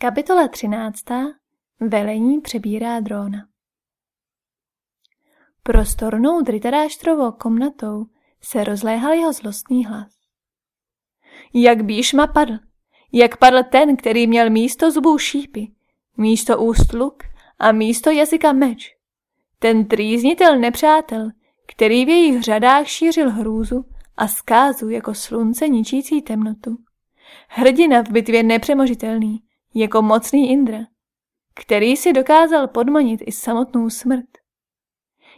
Kapitola 13. Velení přebírá dróna. Prostornou dritaráštrovou komnatou se rozléhal jeho zlostný hlas. Jak Bíšma padl, jak padl ten, který měl místo zubů šípy, místo úst luk a místo jazyka meč. Ten trýznitel nepřátel, který v jejich řadách šířil hrůzu a zkázu jako slunce ničící temnotu. Hrdina v bitvě nepřemožitelný, jako mocný Indra, který si dokázal podmanit i samotnou smrt.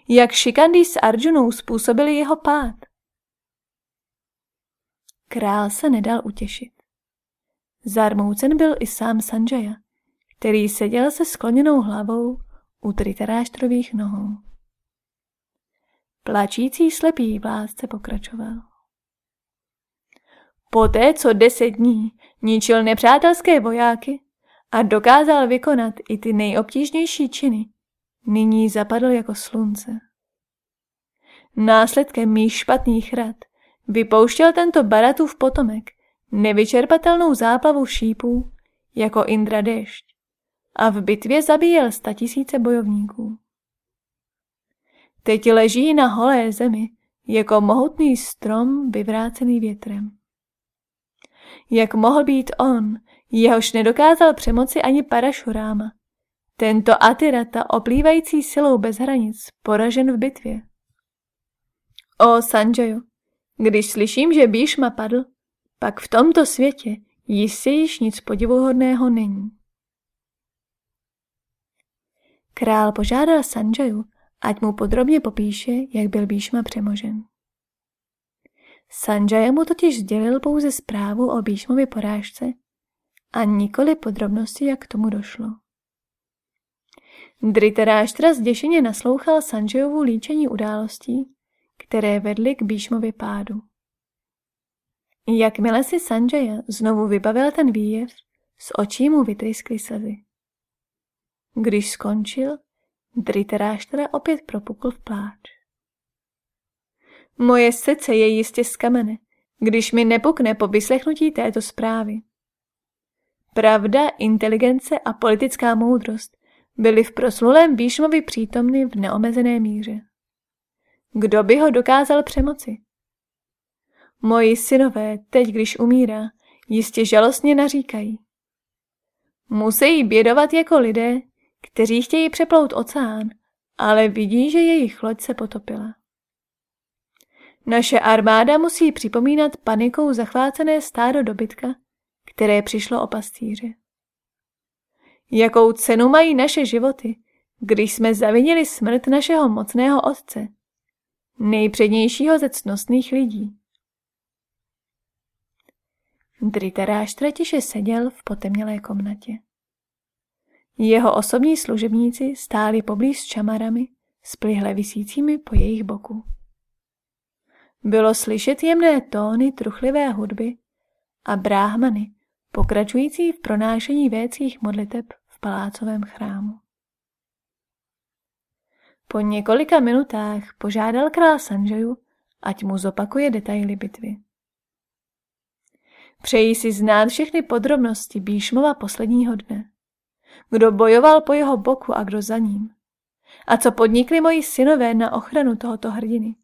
Jak Šikandý s Arjunou způsobili jeho pád. Král se nedal utěšit. Zarmoucen byl i sám Sanjaya, který seděl se skloněnou hlavou u Tritaráštrových nohou. Plačící slepý vládce pokračoval. Poté, co deset dní ničil nepřátelské vojáky a dokázal vykonat i ty nejobtížnější činy, nyní zapadl jako slunce. Následkem mých špatných rad vypouštěl tento Baratův potomek nevyčerpatelnou záplavu šípů jako Indra dešť a v bitvě zabíjel statisíce bojovníků. Teď leží na holé zemi jako mohutný strom vyvrácený větrem. Jak mohl být on, jehož nedokázal přemoci ani Parašuráma, tento Atirata, oplývající silou bez hranic, poražen v bitvě. O Sanjayo, když slyším, že Bíšma padl, pak v tomto světě jistě již nic podivuhodného není. Král požádal Sanjayu, ať mu podrobně popíše, jak byl Bíšma přemožen. Sanjaya mu totiž sdělil pouze zprávu o Bíšmově porážce a nikoli podrobnosti, jak k tomu došlo. Dritaráštra zděšeně naslouchal Sanjayovu líčení událostí, které vedly k Bíšmově pádu. Jakmile si Sanjaya znovu vybavil ten výjev, z očí mu vytryskly slzy. Když skončil, Dritaráštra opět propukl v pláč. Moje srdce je jistě z kamene, když mi nepukne po vyslechnutí této zprávy. Pravda, inteligence a politická moudrost byly v proslulém Bíšmovi přítomny v neomezené míře. Kdo by ho dokázal přemoci? Moji synové, teď když umírá, jistě žalostně naříkají. Musí bědovat jako lidé, kteří chtějí přeplout oceán, ale vidí, že jejich loď se potopila. Naše armáda musí připomínat panikou zachvácené stádo dobytka, které přišlo o pastýře. Jakou cenu mají naše životy, když jsme zavinili smrt našeho mocného otce, nejpřednějšího ze cnostných lidí? Dritaráštra tiše seděl v potemnělé komnatě. Jeho osobní služebníci stáli poblíž s čamarami, splihle vysícími po jejich boku. Bylo slyšet jemné tóny truchlivé hudby a bráhmany, pokračující v pronášení vécích modliteb v palácovém chrámu. Po několika minutách požádal král Sanjayu, ať mu zopakuje detaily bitvy. Přeji si znát všechny podrobnosti Bíšmova posledního dne. Kdo bojoval po jeho boku a kdo za ním. A co podnikli moji synové na ochranu tohoto hrdiny.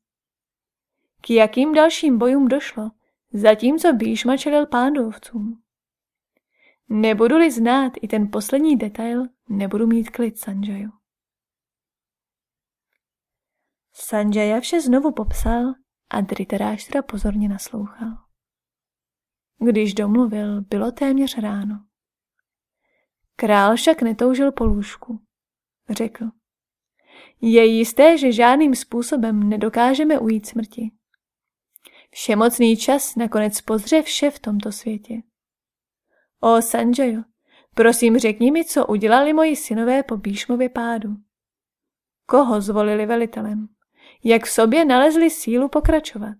K jakým dalším bojům došlo, zatímco Bíšma čelil pándovcům. Nebudu-li znát i ten poslední detail, nebudu mít klid, Sanjayu. Sanjaya vše znovu popsal a Dritaráštra pozorně naslouchal. Když domluvil, bylo téměř ráno. Král však netoužil po lůžku. Řekl. Je jisté, že žádným způsobem nedokážeme ujít smrti. Všemocný čas nakonec pozře vše v tomto světě. O Sanjayo, prosím řekni mi, co udělali moji synové po Bíšmově pádu. Koho zvolili velitelem? Jak v sobě nalezli sílu pokračovat?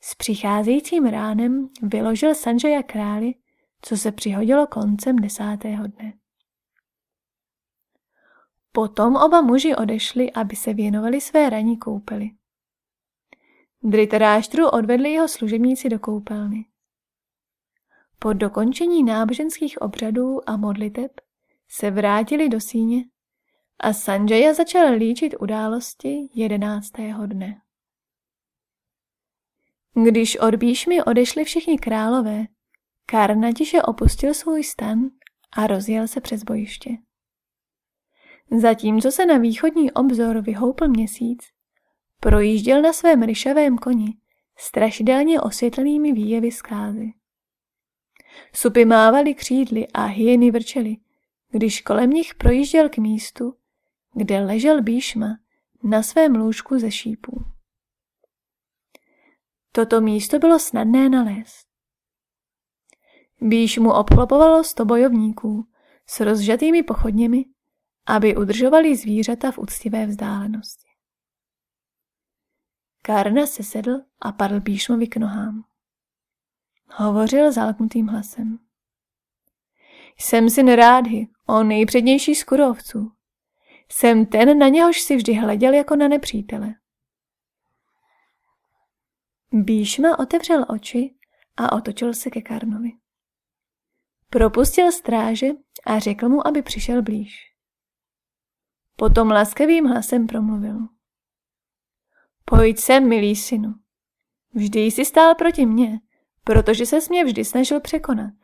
S přicházejícím ránem vyložil Sanjaya králi, co se přihodilo koncem desátého dne. Potom oba muži odešli, aby se věnovali své ranní koupeli. Dritaráštru odvedli jeho služebníci do koupelny. Po dokončení náboženských obřadů a modliteb se vrátili do síně a Sanjaya začal líčit události jedenáctého dne. Když od Bíšmy odešli všichni králové, Karna tiše opustil svůj stan a rozjel se přes bojiště. Zatímco se na východní obzor vyhoupl měsíc, projížděl na svém ryšavém koni strašidelně osvětlenými výjevy zkázy. Supy mávaly křídly a hyeny vrčely, když kolem nich projížděl k místu, kde ležel Bíšma na svém lůžku ze šípů. Toto místo bylo snadné nalézt. Bíš mu obklopovalo sto bojovníků s rozžatými pochodněmi, aby udržovali zvířata v úctivé vzdálenosti. Karna se sedl a padl Bíšmovi k nohám. Hovořil zalknutým hlasem. Jsem syn Rádhy, o nejpřednější z kurovců. Jsem ten, na něhož si vždy hleděl jako na nepřítele. Bíšma otevřel oči a otočil se ke Karnovi. Propustil stráže a řekl mu, aby přišel blíž. Potom laskavým hlasem promluvil. Pojď sem, milý synu. Vždy jsi stál proti mně, protože se mě vždy snažil překonat.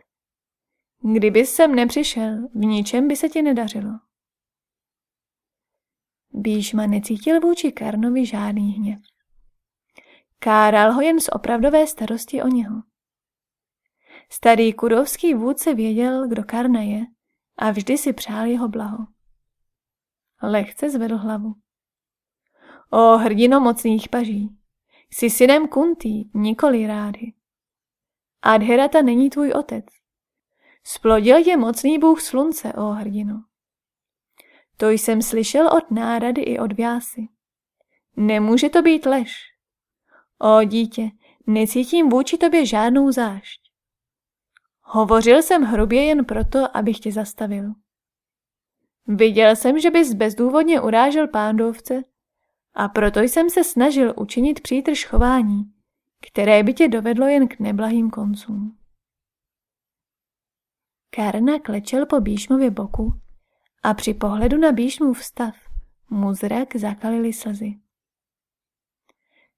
Kdyby sem nepřišel, v ničem by se ti nedařilo. Bíšma necítil vůči Karnovi žádný hněv. Káral ho jen z opravdové starosti o něho. Starý kurovský vůdce věděl, kdo Karna je a vždy si přál jeho blaho. Lehce zvedl hlavu. O hrdino mocných paží, jsi synem Kuntý, nikoli rády. Adherata není tvůj otec. Splodil je mocný bůh slunce, o hrdino. To jsem slyšel od nárady i od Vásy. Nemůže to být lež. O dítě, necítím vůči tobě žádnou zášť. Hovořil jsem hrubě jen proto, abych tě zastavil. Viděl jsem, že bys bezdůvodně urážel pándovce a proto jsem se snažil učinit přítrž chování, které by tě dovedlo jen k neblahým koncům. Karna klečel po Bíšmově boku a při pohledu na Bíšmův stav mu zrak zakalili slzy.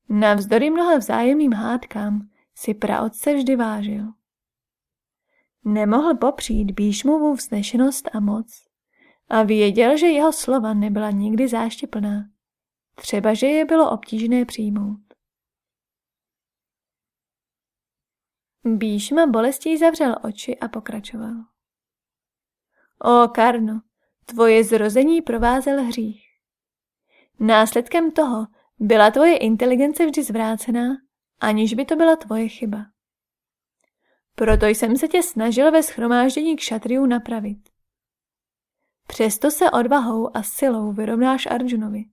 Navzdory mnoha vzájemným hádkám si praotce vždy vážil. Nemohl popřít Bíšmovu vznešenost a moc a věděl, že jeho slova nebyla nikdy záštěplná, třeba že je bylo obtížné přijmout. Bíšma bolestí zavřel oči a pokračoval. O Karno, tvoje zrození provázel hřích. Následkem toho byla tvoje inteligence vždy zvrácená, aniž by to byla tvoje chyba. Proto jsem se tě snažil ve schromáždění k šatriu napravit. Přesto se odvahou a silou vyrovnáš Arjunovi.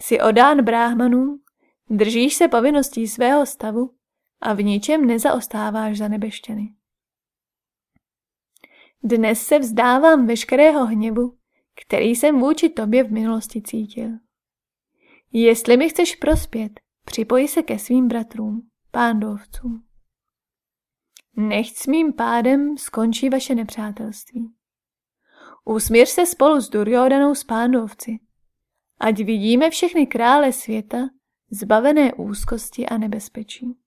Jsi odán bráhmanům, držíš se povinností svého stavu a v ničem nezaostáváš za nebeštěny. Dnes se vzdávám veškerého hněvu, který jsem vůči tobě v minulosti cítil. Jestli mi chceš prospět, připoj se ke svým bratrům, pándovcům. Nechť s mým pádem skončí vaše nepřátelství. Usmír se spolu s Duryodanou s pándovci, ať vidíme všechny krále světa zbavené úzkosti a nebezpečí.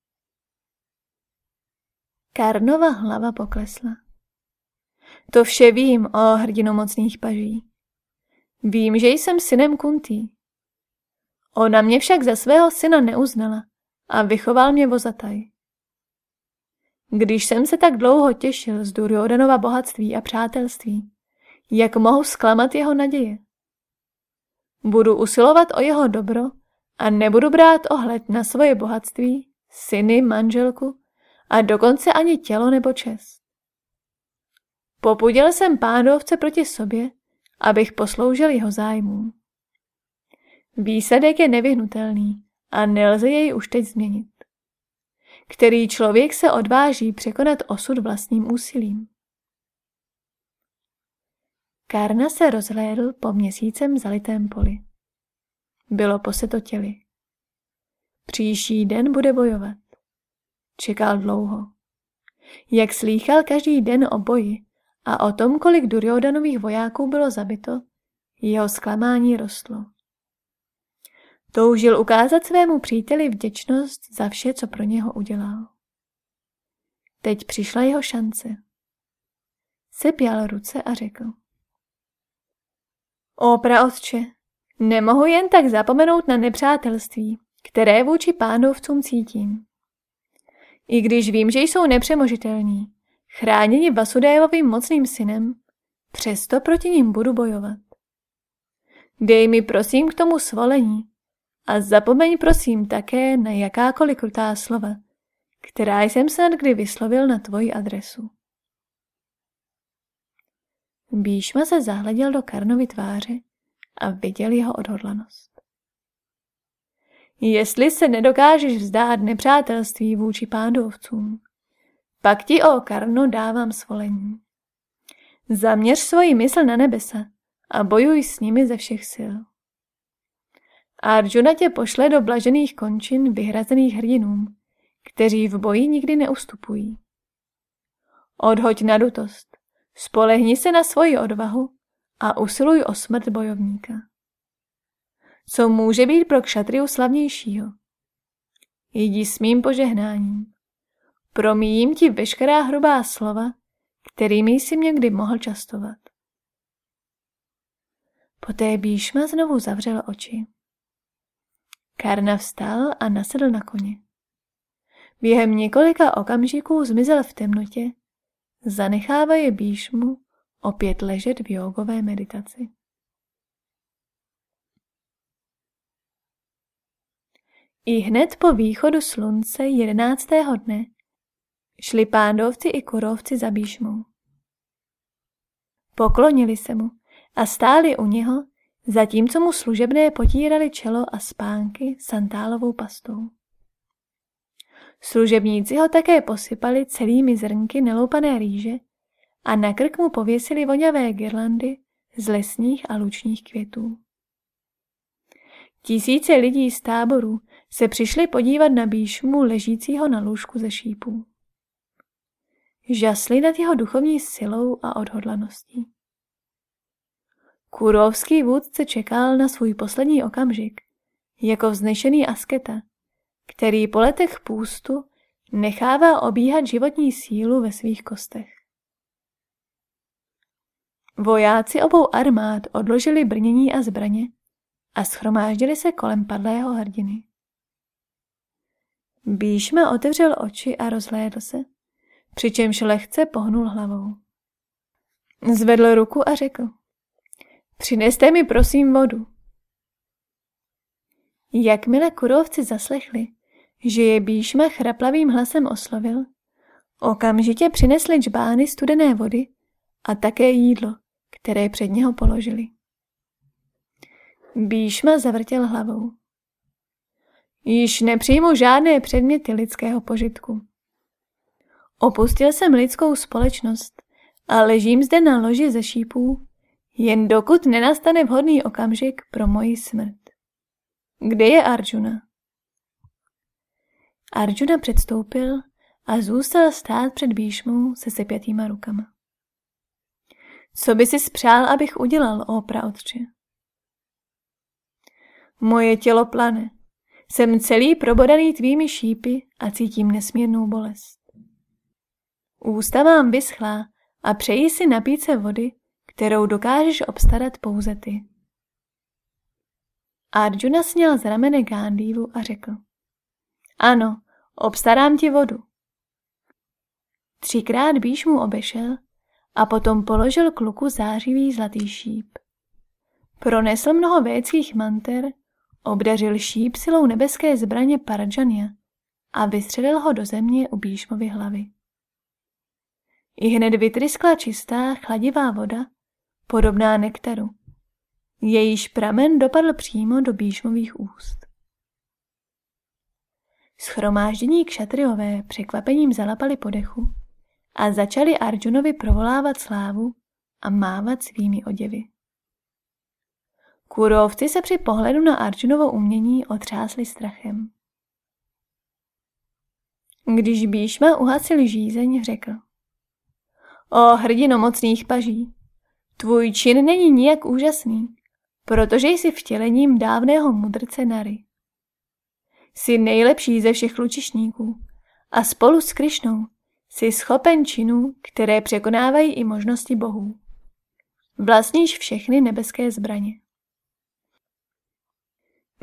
Karnova hlava poklesla. To vše vím, o hrdino mocných paží. Vím, že jsem synem Kuntý. Ona mě však za svého syna neuznala a vychoval mě vozataj. Když jsem se tak dlouho těšil z Duryodanova bohatství a přátelství, jak mohu zklamat jeho naděje? Budu usilovat o jeho dobro a nebudu brát ohled na svoje bohatství, syny, manželku a dokonce ani tělo nebo čest. Popudil jsem pádovce proti sobě, abych posloužil jeho zájmům. Výsledek je nevyhnutelný a nelze jej už teď změnit. Který člověk se odváží překonat osud vlastním úsilím? Karna se rozhlédl po měsícem zalitém poli. Bylo posetotěli. Příští den bude bojovat. Čekal dlouho. jak slýchal každý den o boji a o tom, kolik Duryodanových vojáků bylo zabito, jeho zklamání rostlo. Toužil ukázat svému příteli vděčnost za vše, co pro něho udělal. Teď přišla jeho šance. Sepěl ruce a řekl. O praotče, nemohu jen tak zapomenout na nepřátelství, které vůči pánovcům cítím. I když vím, že jsou nepřemožitelní, chráněni Vasudévovým mocným synem, přesto proti ním budu bojovat. Dej mi prosím k tomu svolení a zapomeň prosím také na jakákoliv krutá slova, která jsem snad kdy vyslovil na tvoji adresu. Bíšma se zahleděl do Karnovy tváře a viděl jeho odhodlanost. Jestli se nedokážeš vzdát nepřátelství vůči pádovcům, pak ti, o Karno, dávám svolení. Zaměř svoji mysl na nebesa a bojuj s nimi ze všech sil. Arjuna tě pošle do blažených končin vyhrazených hrdinům, kteří v boji nikdy neustupují. Odhoď nadutost, spolehni se na svoji odvahu a usiluj o smrt bojovníka. Co může být pro kšatriu slavnějšího? Jdi s mým požehnáním. Promíjím ti veškerá hrubá slova, kterými jsi mě kdy mohl častovat. Poté Bíšma znovu zavřel oči. Karna vstal a nasedl na koně. Během několika okamžiků zmizel v temnotě, zanechávaje Bíšmu opět ležet v jogové meditaci. I hned po východu slunce jedenáctého dne šli pándovci i kurovci za Bíšmou. Poklonili se mu a stáli u něho, zatímco mu služebné potírali čelo a spánky santálovou pastou. Služebníci ho také posypali celými zrnky neloupané rýže a na krk mu pověsili voňavé girlandy z lesních a lučních květů. Tisíce lidí z táboru se přišli podívat na Bíšmu ležícího na lůžku ze šípů. Žasli nad jeho duchovní silou a odhodlaností. Kurovský vůdce čekal na svůj poslední okamžik, jako vznešený asketa, který po letech půstu nechává obíhat životní sílu ve svých kostech. Vojáci obou armád odložili brnění a zbraně a schromáždili se kolem padlého hrdiny. Bíšma otevřel oči a rozhlédl se, přičemž lehce pohnul hlavou. Zvedl ruku a řekl. Přineste mi prosím vodu. Jakmile kurovci zaslechli, že je Bíšma chraplavým hlasem oslovil, okamžitě přinesli čbány studené vody a také jídlo, které před něho položili. Bíšma zavrtěl hlavou. Již nepřijmu žádné předměty lidského požitku. Opustil jsem lidskou společnost a ležím zde na loži ze šípů, jen dokud nenastane vhodný okamžik pro moji smrt. Kde je Arjuna? Arjuna předstoupil a zůstal stát před Bíšmou se sepětýma rukama. Co by si spřál, abych udělal, ó praotče? Moje tělo plane. Jsem celý probodaný tvými šípy a cítím nesmírnou bolest. Ústa mám vyschlá a přeji si napít se vody, kterou dokážeš obstarat pouze ty. Arjuna sněl z ramene Gandhivu a řekl. Ano, obstarám ti vodu. Třikrát býš mu obešel a potom položil kluku zářivý zlatý šíp. Pronesl mnoho védských manter, obdařil šíp silou nebeské zbraně Parajanya a vystřelil ho do země u Bíšmovy hlavy. I hned vytryskla čistá, chladivá voda, podobná nektaru. Jejíž pramen dopadl přímo do Bíšmových úst. Schromáždění kšatriové překvapením zalapali podechu a začali Arjunovi provolávat slávu a mávat svými oděvy. Kurovci se při pohledu na Arjunovo umění otřásli strachem. Když Bíšma uhasil žízeň, řekl. O hrdino mocných paží, tvůj čin není nijak úžasný, protože jsi vtělením dávného mudrce Nary. Jsi nejlepší ze všech lučišníků a spolu s Krišnou jsi schopen činů, které překonávají i možnosti bohů. Vlastníš všechny nebeské zbraně.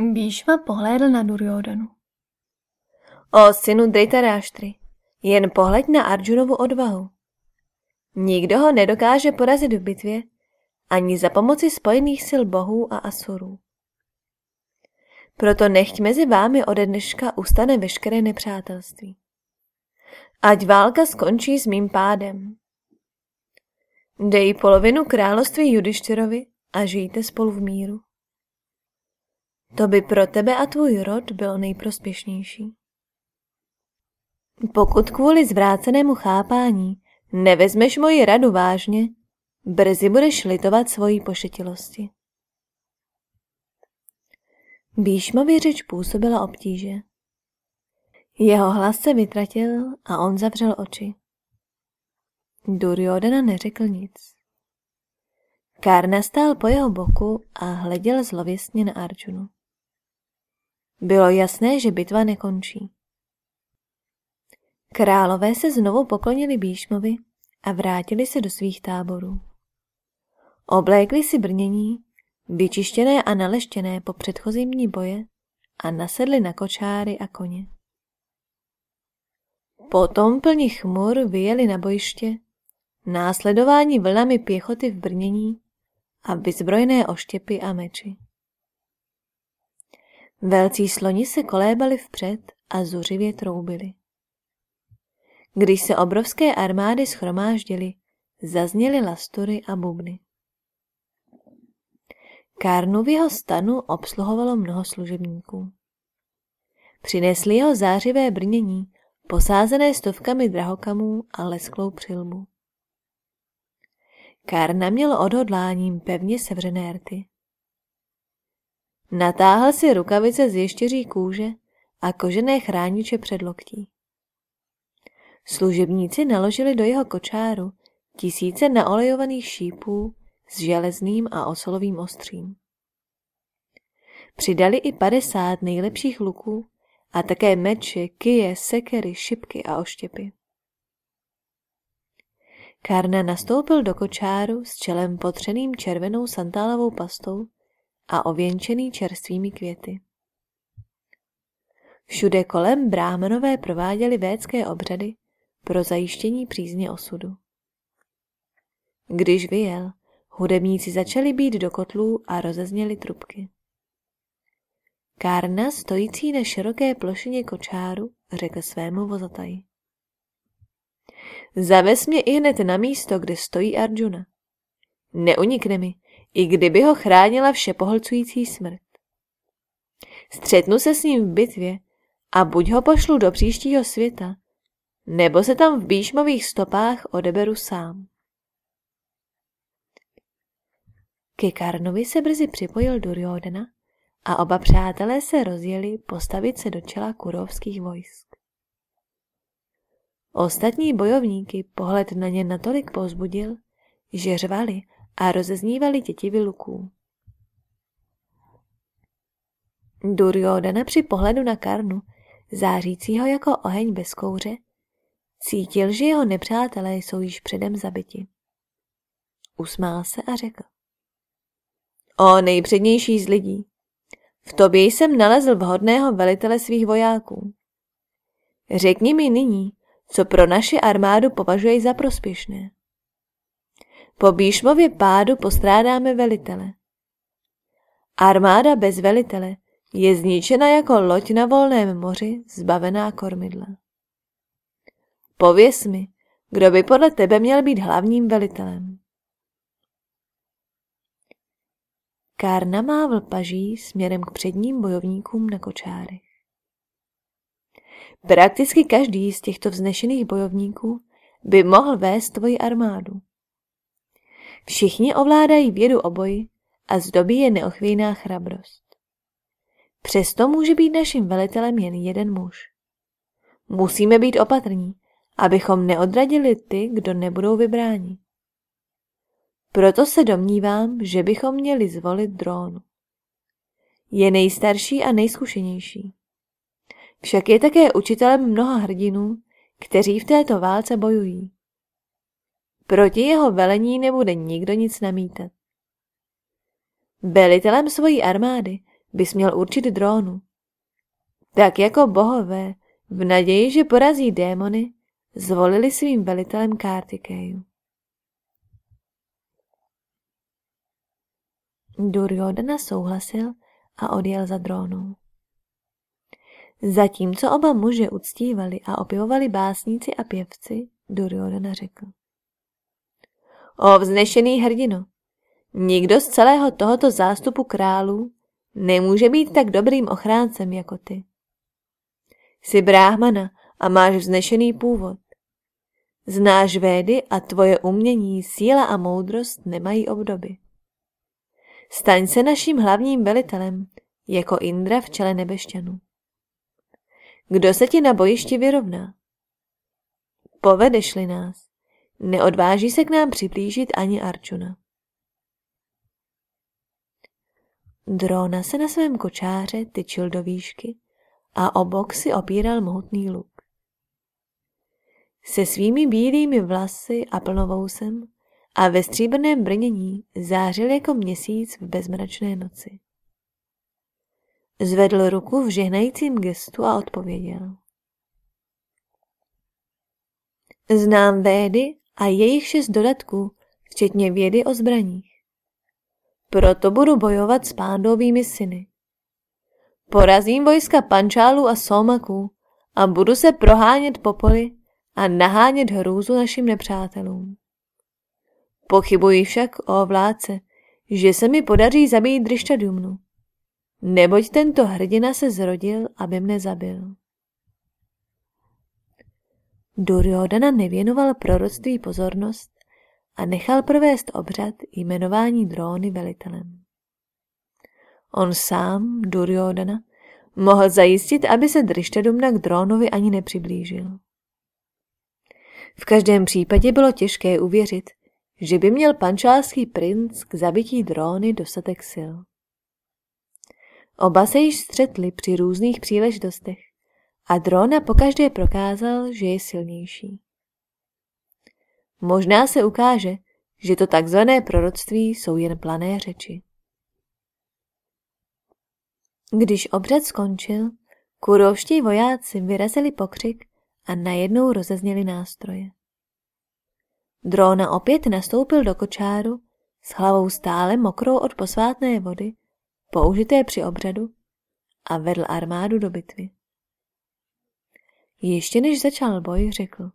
Bíšma pohlédl na Duryodanu. O synu Dhritarashtra, jen pohled na Arjunovu odvahu. Nikdo ho nedokáže porazit v bitvě, ani za pomoci spojených sil bohů a asurů. Proto nechť mezi vámi ode dneška ustane veškeré nepřátelství. Ať válka skončí s mým pádem. Dej polovinu království Judištěrovi a žijte spolu v míru. To by pro tebe a tvůj rod bylo nejprospěšnější. Pokud kvůli zvrácenému chápání nevezmeš moji radu vážně, brzy budeš litovat svojí pošetilosti. Bíšmově řeč působila obtíže. Jeho hlas se vytratil a on zavřel oči. Duryodhana neřekl nic. Karna stál po jeho boku a hleděl zlověstně na Arjunu. Bylo jasné, že bitva nekončí. Králové se znovu poklonili Bíšmovi a vrátili se do svých táborů. Oblékli si brnění, vyčištěné a naleštěné po předchozím dní boje a nasedli na kočáry a koně. Potom plní chmur vyjeli na bojiště, následování vlnami pěchoty v brnění a vyzbrojené oštěpy a meči. Velcí sloni se kolébali vpřed a zuřivě troubili. Když se obrovské armády schromáždily, zazněly lastury a bubny. Kárnu v jeho stanu obsluhovalo mnoho služebníků. Přinesli jeho zářivé brnění, posázené stovkami drahokamů a lesklou přilbu. Kárna měl odhodláním pevně sevřené rty. Natáhl si rukavice z ještěří kůže a kožené chrániče před loktí. Služebníci naložili do jeho kočáru tisíce naolejovaných šípů s železným a osolovým ostřím. Přidali i padesát nejlepších luků a také meče, kije, sekery, šipky a oštěpy. Karna nastoupil do kočáru s čelem potřeným červenou santálovou pastou a ověnčený čerstvými květy. Všude kolem bráhmanové prováděli védské obřady pro zajištění přízně osudu. Když vyjel, hudebníci začali být do kotlů a rozezněli trubky. Kárna, stojící na široké plošině kočáru, řekl svému vozataji. Zavez mě i hned na místo, kde stojí Arjuna. Neunikne mi, i kdyby ho chránila všepohlcující smrt. Střetnu se s ním v bitvě a buď ho pošlu do příštího světa, nebo se tam v bíšmových stopách odeberu sám. Ke Karnovi se brzy připojil Duryodhana a oba přátelé se rozjeli postavit se do čela kurovských vojsk. Ostatní bojovníky pohled na ně natolik pozbudil, že řvali a rozeznívali tětivy luků. Duryodhana při pohledu na Karnu, zářícího jako oheň bez kouře, cítil, že jeho nepřátelé jsou již předem zabiti. Usmál se a řekl. O nejpřednější z lidí, v tobě jsem nalezl vhodného velitele svých vojáků. Řekni mi nyní, co pro naši armádu považuješ za prospěšné. Po Bíšmově pádu postrádáme velitele. Armáda bez velitele je zničena jako loď na volném moři, zbavená kormidla. Pověz mi, kdo by podle tebe měl být hlavním velitelem. Kár namávl paží směrem k předním bojovníkům na kočárech. Prakticky každý z těchto vznešených bojovníků by mohl vést tvoji armádu. Všichni ovládají vědu o boji a zdobí je neochvějná chrabrost. Přesto může být naším velitelem jen jeden muž. Musíme být opatrní, abychom neodradili ty, kdo nebudou vybráni. Proto se domnívám, že bychom měli zvolit drónu. Je nejstarší a nejzkušenější. Však je také učitelem mnoha hrdinů, kteří v této válce bojují. Proti jeho velení nebude nikdo nic namítat. Velitelem svojí armády bys měl určit drónu. Tak jako bohové, v naději, že porazí démony, zvolili svým velitelem Kartikeju. Duryodhana souhlasil a odjel za drónou. Zatímco oba muže uctívali a opěvovali básníci a pěvci, Duryodhana řekl. O vznešený hrdino, nikdo z celého tohoto zástupu králů nemůže být tak dobrým ochráncem jako ty. Jsi bráhmana a máš vznešený původ. Znáš védy a tvoje umění, síla a moudrost nemají obdoby. Staň se naším hlavním velitelem, jako Indra v čele nebešťanů. Kdo se ti na bojišti vyrovná? Povedeš-li nás, neodváží se k nám přiblížit ani Arčuna. Drona se na svém kočáře tyčil do výšky a obok si opíral mohutný luk. Se svými bílými vlasy a plnovousem a ve stříbrném brnění zářil jako měsíc v bezmračné noci. Zvedl ruku v žehnajícím gestu a odpověděl. Znám védy a jejich šest dodatků, včetně vědy o zbraních. Proto budu bojovat s pándovými syny. Porazím vojska pančálů a somaků a budu se prohánět po poli a nahánět hrůzu našim nepřátelům. Pochybuji však, o vládce, že se mi podaří zabít Drištadumnu, neboť tento hrdina se zrodil, aby mne zabil. Duryodhana nevěnoval proroctví pozornost a nechal provést obřad jmenování dróny velitelem. On sám, Duryodhana, mohl zajistit, aby se Drištadumna k drónovi ani nepřiblížil. V každém případě bylo těžké uvěřit, že by měl pančálský princ k zabití dróny dostatek sil. Oba se již střetli při různých příležitostech a dróna pokaždé prokázal, že je silnější. Možná se ukáže, že to takzvané proroctví jsou jen plané řeči. Když obřad skončil, kurovští vojáci vyrazili pokřik a najednou rozezněli nástroje. Drona opět nastoupil do kočáru s hlavou stále mokrou od posvátné vody, použité při obřadu, a vedl armádu do bitvy. Ještě než začal boj, řekl.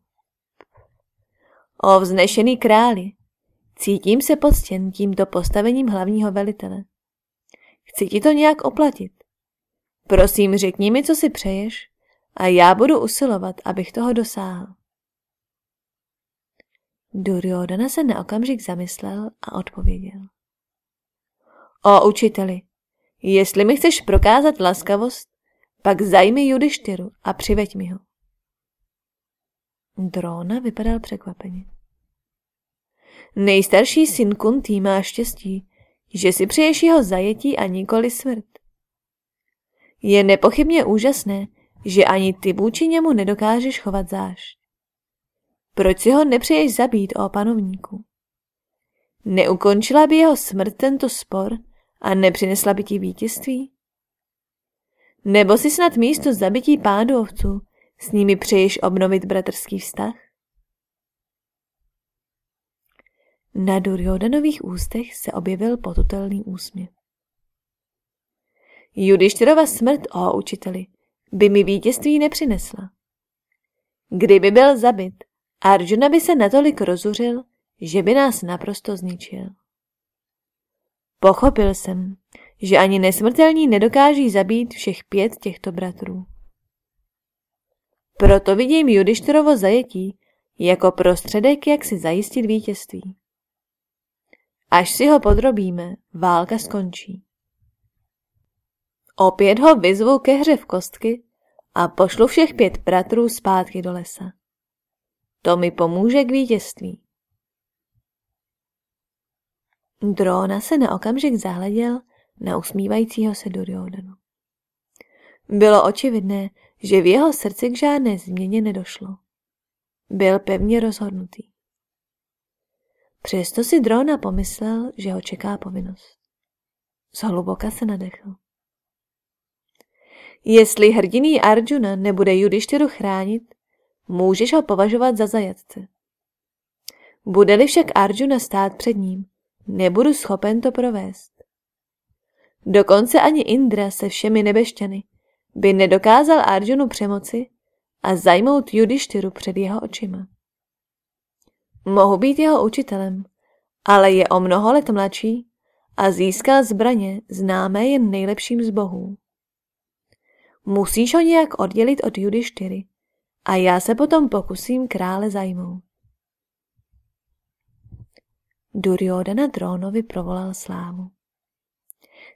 O vznešený králi, cítím se poctěn tímto postavením hlavního velitele. Chci ti to nějak oplatit. Prosím, řekni mi, co si přeješ a já budu usilovat, abych toho dosáhl. Duryodhana se na okamžik zamyslel a odpověděl. O učiteli, jestli mi chceš prokázat laskavost, pak zajmi Judištyru a přiveď mi ho. Drona vypadal překvapeně. Nejstarší syn Kuntý má štěstí, že si přeješ jeho zajetí a nikoli smrt. Je nepochybně úžasné, že ani ty vůči němu nedokážeš chovat zášť. Proč si ho nepřeješ zabít, o panovníku? Neukončila by jeho smrt tento spor a nepřinesla by ti vítězství? Nebo si snad místo zabití pádovců s nimi přeješ obnovit bratrský vztah? Na Duryodanových ústech se objevil potutelný úsměv. Judištyrova smrt, o učiteli, by mi vítězství nepřinesla. Kdyby byl zabit, Arjuna by se natolik rozuřil, že by nás naprosto zničil. Pochopil jsem, že ani nesmrtelní nedokáží zabít všech pět těchto bratrů. Proto vidím Judištyrovo zajetí jako prostředek, jak si zajistit vítězství. Až si ho podrobíme, válka skončí. Opět ho vyzvu ke hře v kostky a pošlu všech pět bratrů zpátky do lesa. To mi pomůže k vítězství. Drona se na okamžik zahleděl na usmívajícího se Duryodhanu. Bylo očividné, že v jeho srdci k žádné změně nedošlo. Byl pevně rozhodnutý. Přesto si Drona pomyslel, že ho čeká povinnost. Zhluboka se nadechl. Jestli hrdiný Arjuna nebude Judištěru chránit, můžeš ho považovat za zajatce. Bude-li však Arjuna stát před ním, nebudu schopen to provést. Dokonce ani Indra se všemi nebešťany by nedokázal Arjunu přemoci a zajmout Judištyru před jeho očima. Mohu být jeho učitelem, ale je o mnoho let mladší a získal zbraně známé jen nejlepším z bohů. Musíš ho nějak oddělit od Judištyry a já se potom pokusím krále zajmout. Duryodhana Drónovi provolal slávu.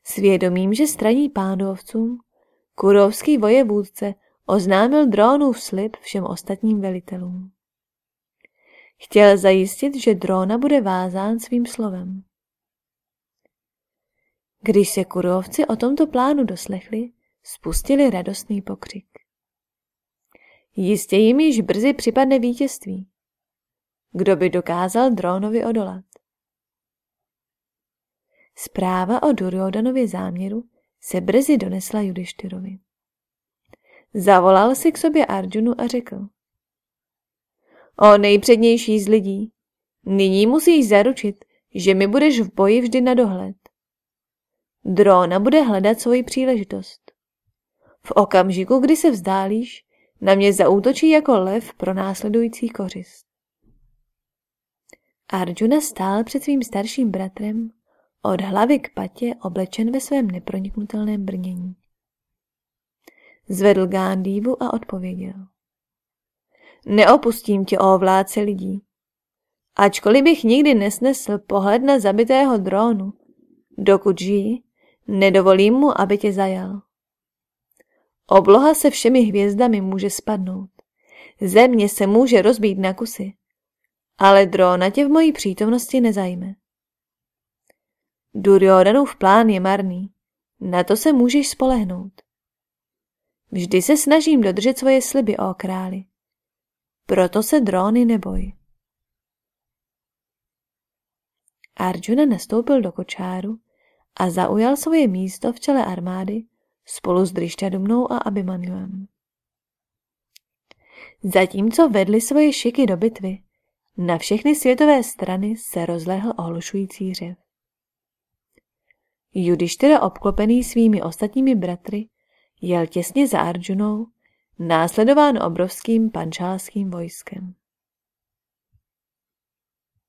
Svědomím, že straní pándovcům, kurovský vojevůdce oznámil Drónův slib všem ostatním velitelům. Chtěl zajistit, že Dróna bude vázán svým slovem. Když se kurovci o tomto plánu doslechli, spustili radostný pokřik. Jistě jim již brzy připadne vítězství. Kdo by dokázal Drónovi odolat? Zpráva o Duryodanově záměru se brzy donesla Judištyrovi. Zavolal si k sobě Arjunu a řekl. O nejpřednější z lidí, nyní musíš zaručit, že mi budeš v boji vždy na dohled. Drona bude hledat svoji příležitost. V okamžiku, kdy se vzdálíš, na mě zaútočí jako lev pro následující kořist. Arjuna stál před svým starším bratrem od hlavy k patě oblečen ve svém neproniknutelném brnění. Zvedl Gandhivu a odpověděl. Neopustím tě, o vládce lidí. Ačkoliv bych nikdy nesnesl pohled na zabitého drónu, dokud žijí, nedovolím mu, aby tě zajal. Obloha se všemi hvězdami může spadnout. Země se může rozbít na kusy. Ale dróna tě v mojí přítomnosti nezajme. Duryodanův plán je marný. Na to se můžeš spolehnout. Vždy se snažím dodržet svoje sliby, o králi. Proto se dróny neboj. Arjuna nastoupil do kočáru a zaujal svoje místo v čele armády spolu s Drišťadumnou a Abimanyuem. Zatímco vedli svoje šiky do bitvy, na všechny světové strany se rozlehl ohlušující řev. Judištyra obklopený svými ostatními bratry jel těsně za Arjunou, následován obrovským pančálským vojskem.